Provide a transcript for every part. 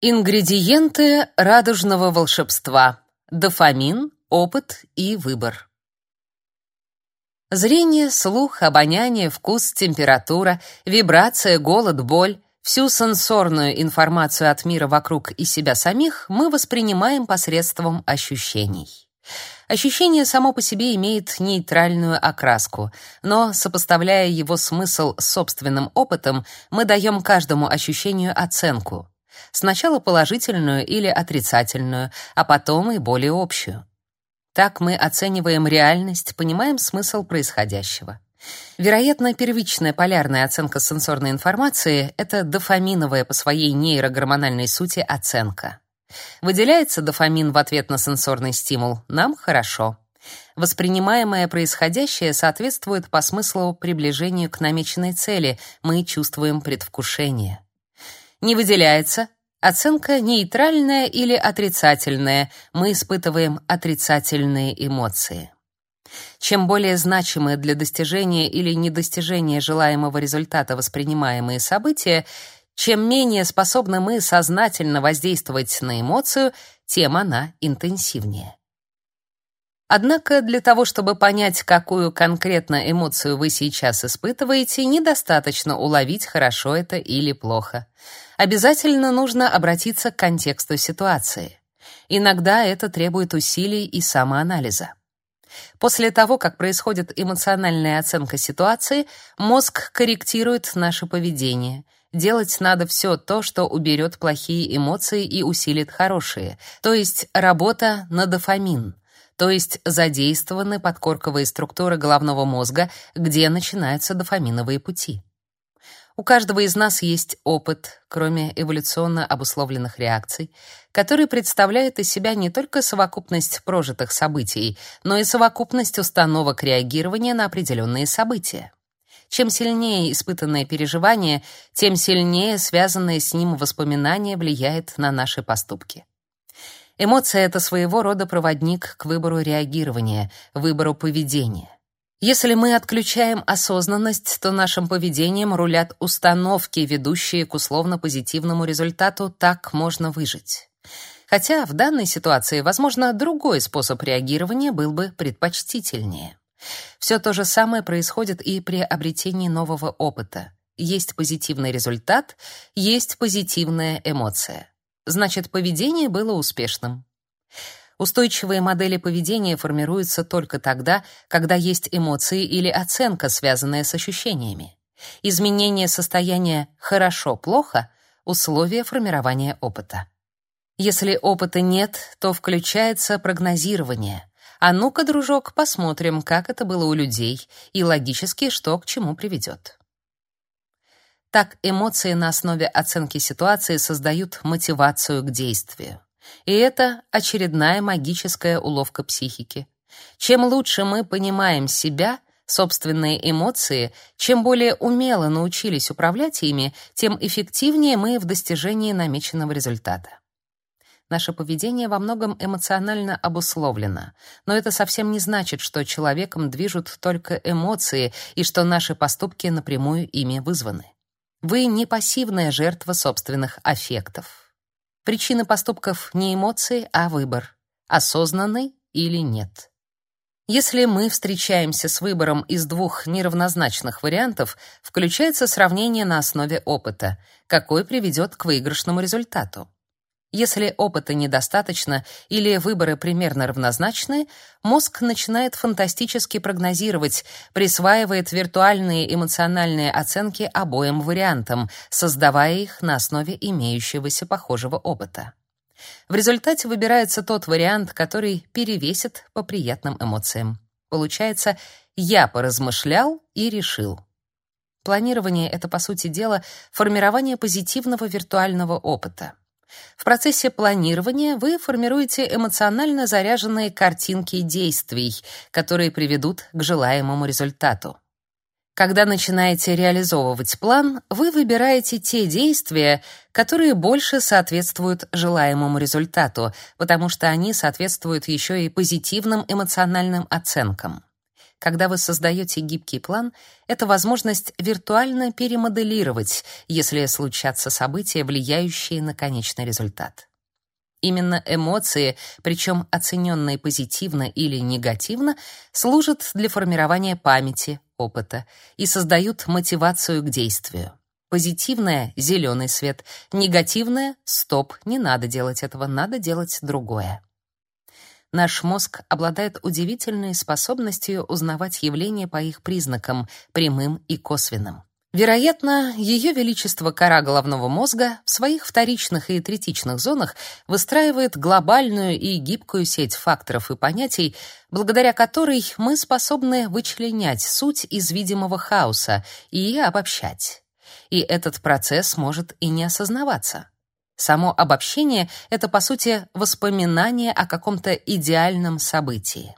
Ингредиенты радужного волшебства. Дофамин, опыт и выбор. Зрение, слух, обоняние, вкус, температура, вибрация, голод, боль — всю сенсорную информацию от мира вокруг и себя самих мы воспринимаем посредством ощущений. Ощущение само по себе имеет нейтральную окраску, но, сопоставляя его смысл с собственным опытом, мы даем каждому ощущению оценку — Сначала положительную или отрицательную, а потом и более общую. Так мы оцениваем реальность, понимаем смысл происходящего. Вероятно, первичная полярная оценка сенсорной информации — это дофаминовая по своей нейрогормональной сути оценка. Выделяется дофамин в ответ на сенсорный стимул — нам хорошо. Воспринимаемое происходящее соответствует по смыслу приближению к намеченной цели, мы чувствуем предвкушение. Не выделяется Оценка нейтральная или отрицательная. Мы испытываем отрицательные эмоции. Чем более значимы для достижения или недостижения желаемого результата воспринимаемые события, чем менее способны мы сознательно воздействовать на эмоцию, тем она интенсивнее. Однако для того, чтобы понять, какую конкретно эмоцию вы сейчас испытываете, недостаточно уловить, хорошо это или плохо обязательно нужно обратиться к контексту ситуации. Иногда это требует усилий и самоанализа. После того, как происходит эмоциональная оценка ситуации, мозг корректирует наше поведение. Делать надо все то, что уберет плохие эмоции и усилит хорошие, то есть работа на дофамин, то есть задействованы подкорковые структуры головного мозга, где начинаются дофаминовые пути. У каждого из нас есть опыт, кроме эволюционно обусловленных реакций, который представляет из себя не только совокупность прожитых событий, но и совокупность установок реагирования на определенные события. Чем сильнее испытанное переживание, тем сильнее связанное с ним воспоминание влияет на наши поступки. Эмоция — это своего рода проводник к выбору реагирования, выбору поведения. Если мы отключаем осознанность, то нашим поведением рулят установки, ведущие к условно-позитивному результату «так можно выжить». Хотя в данной ситуации, возможно, другой способ реагирования был бы предпочтительнее. Все то же самое происходит и при обретении нового опыта. Есть позитивный результат, есть позитивная эмоция. Значит, поведение было успешным. Устойчивые модели поведения формируются только тогда, когда есть эмоции или оценка, связанная с ощущениями. Изменение состояния хорошо-плохо условие формирования опыта. Если опыта нет, то включается прогнозирование. А ну-ка, дружок, посмотрим, как это было у людей и логически, что к чему приведет. Так эмоции на основе оценки ситуации создают мотивацию к действию. И это очередная магическая уловка психики. Чем лучше мы понимаем себя, собственные эмоции, чем более умело научились управлять ими, тем эффективнее мы в достижении намеченного результата. Наше поведение во многом эмоционально обусловлено, но это совсем не значит, что человеком движут только эмоции и что наши поступки напрямую ими вызваны. Вы не пассивная жертва собственных аффектов. Причина поступков не эмоции, а выбор, осознанный или нет. Если мы встречаемся с выбором из двух неравнозначных вариантов, включается сравнение на основе опыта, какой приведет к выигрышному результату. Если опыта недостаточно или выборы примерно равнозначны, мозг начинает фантастически прогнозировать, присваивает виртуальные эмоциональные оценки обоим вариантам, создавая их на основе имеющегося похожего опыта. В результате выбирается тот вариант, который перевесит по приятным эмоциям. Получается, я поразмышлял и решил. Планирование — это, по сути дела, формирование позитивного виртуального опыта. В процессе планирования вы формируете эмоционально заряженные картинки действий, которые приведут к желаемому результату. Когда начинаете реализовывать план, вы выбираете те действия, которые больше соответствуют желаемому результату, потому что они соответствуют еще и позитивным эмоциональным оценкам. Когда вы создаете гибкий план, это возможность виртуально перемоделировать, если случатся события, влияющие на конечный результат. Именно эмоции, причем оцененные позитивно или негативно, служат для формирования памяти, опыта и создают мотивацию к действию. Позитивное — зеленый свет, негативное — стоп, не надо делать этого, надо делать другое. Наш мозг обладает удивительной способностью узнавать явления по их признакам, прямым и косвенным. Вероятно, ее величество кора головного мозга в своих вторичных и третичных зонах выстраивает глобальную и гибкую сеть факторов и понятий, благодаря которой мы способны вычленять суть из видимого хаоса и обобщать. И этот процесс может и не осознаваться. Само обобщение — это, по сути, воспоминание о каком-то идеальном событии.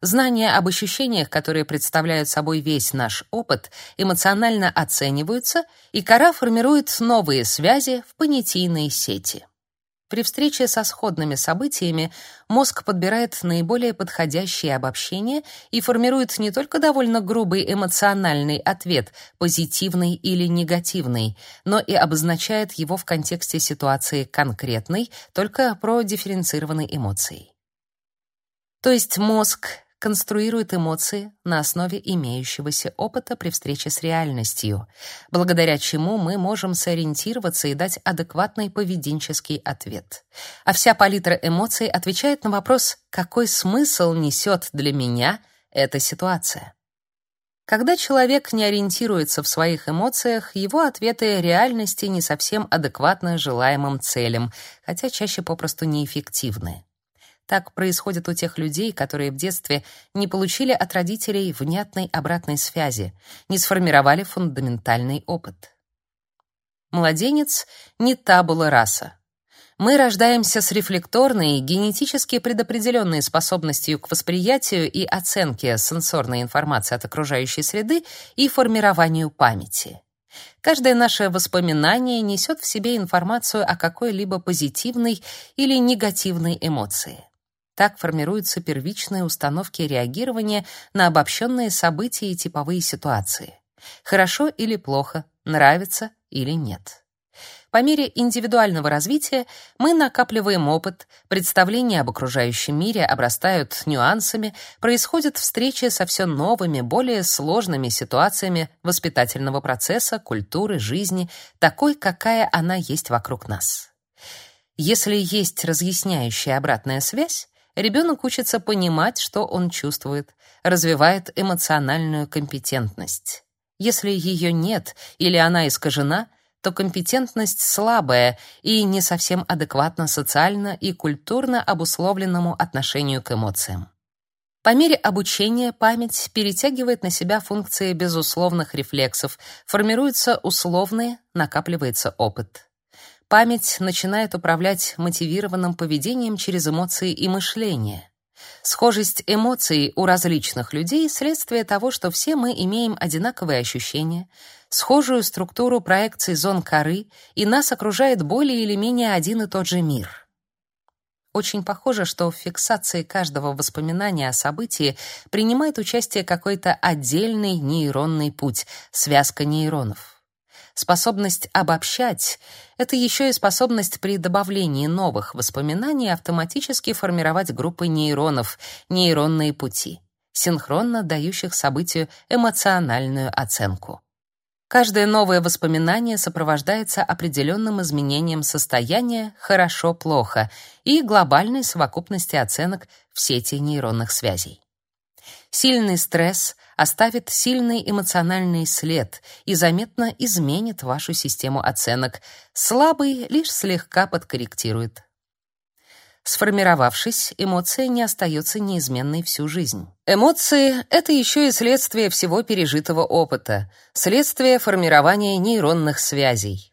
Знания об ощущениях, которые представляют собой весь наш опыт, эмоционально оцениваются, и кора формирует новые связи в понятийной сети. При встрече со сходными событиями мозг подбирает наиболее подходящие обобщения и формирует не только довольно грубый эмоциональный ответ, позитивный или негативный, но и обозначает его в контексте ситуации конкретной, только про дифференцированной эмоцией. То есть мозг конструирует эмоции на основе имеющегося опыта при встрече с реальностью, благодаря чему мы можем сориентироваться и дать адекватный поведенческий ответ. А вся палитра эмоций отвечает на вопрос, какой смысл несет для меня эта ситуация. Когда человек не ориентируется в своих эмоциях, его ответы реальности не совсем адекватны желаемым целям, хотя чаще попросту неэффективны. Так происходит у тех людей, которые в детстве не получили от родителей внятной обратной связи, не сформировали фундаментальный опыт. Младенец не табула раса. Мы рождаемся с рефлекторной, генетически предопределенной способностью к восприятию и оценке сенсорной информации от окружающей среды и формированию памяти. Каждое наше воспоминание несет в себе информацию о какой-либо позитивной или негативной эмоции. Так формируются первичные установки реагирования на обобщенные события и типовые ситуации. Хорошо или плохо, нравится или нет. По мере индивидуального развития мы накапливаем опыт, представления об окружающем мире обрастают нюансами, происходят встречи со все новыми, более сложными ситуациями воспитательного процесса, культуры, жизни, такой, какая она есть вокруг нас. Если есть разъясняющая обратная связь, Ребенок учится понимать, что он чувствует, развивает эмоциональную компетентность. Если ее нет или она искажена, то компетентность слабая и не совсем адекватна социально и культурно обусловленному отношению к эмоциям. По мере обучения память перетягивает на себя функции безусловных рефлексов, формируются условные, накапливается опыт. Память начинает управлять мотивированным поведением через эмоции и мышление. Схожесть эмоций у различных людей — следствие того, что все мы имеем одинаковые ощущения, схожую структуру проекций зон коры, и нас окружает более или менее один и тот же мир. Очень похоже, что в фиксации каждого воспоминания о событии принимает участие какой-то отдельный нейронный путь, связка нейронов. Способность обобщать — это еще и способность при добавлении новых воспоминаний автоматически формировать группы нейронов, нейронные пути, синхронно дающих событию эмоциональную оценку. Каждое новое воспоминание сопровождается определенным изменением состояния хорошо-плохо и глобальной совокупности оценок в сети нейронных связей. Сильный стресс оставит сильный эмоциональный след и заметно изменит вашу систему оценок. Слабый лишь слегка подкорректирует. Сформировавшись, эмоция не остается неизменной всю жизнь. Эмоции — это еще и следствие всего пережитого опыта, следствие формирования нейронных связей.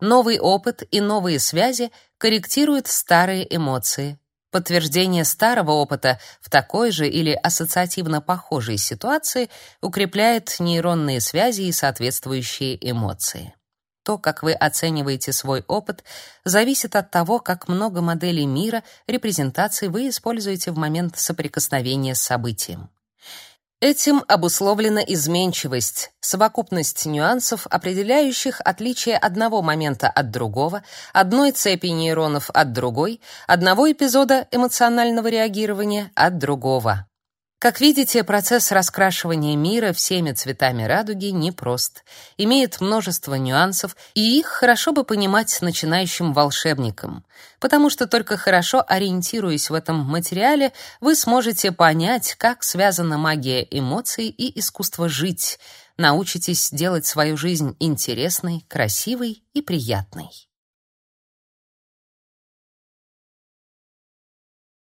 Новый опыт и новые связи корректируют старые эмоции, Подтверждение старого опыта в такой же или ассоциативно похожей ситуации укрепляет нейронные связи и соответствующие эмоции. То, как вы оцениваете свой опыт, зависит от того, как много моделей мира, репрезентаций вы используете в момент соприкосновения с событием. Этим обусловлена изменчивость, совокупность нюансов, определяющих отличие одного момента от другого, одной цепи нейронов от другой, одного эпизода эмоционального реагирования от другого. Как видите, процесс раскрашивания мира всеми цветами радуги непрост, имеет множество нюансов, и их хорошо бы понимать начинающим волшебникам, потому что только хорошо ориентируясь в этом материале, вы сможете понять, как связана магия эмоций и искусство жить, научитесь делать свою жизнь интересной, красивой и приятной.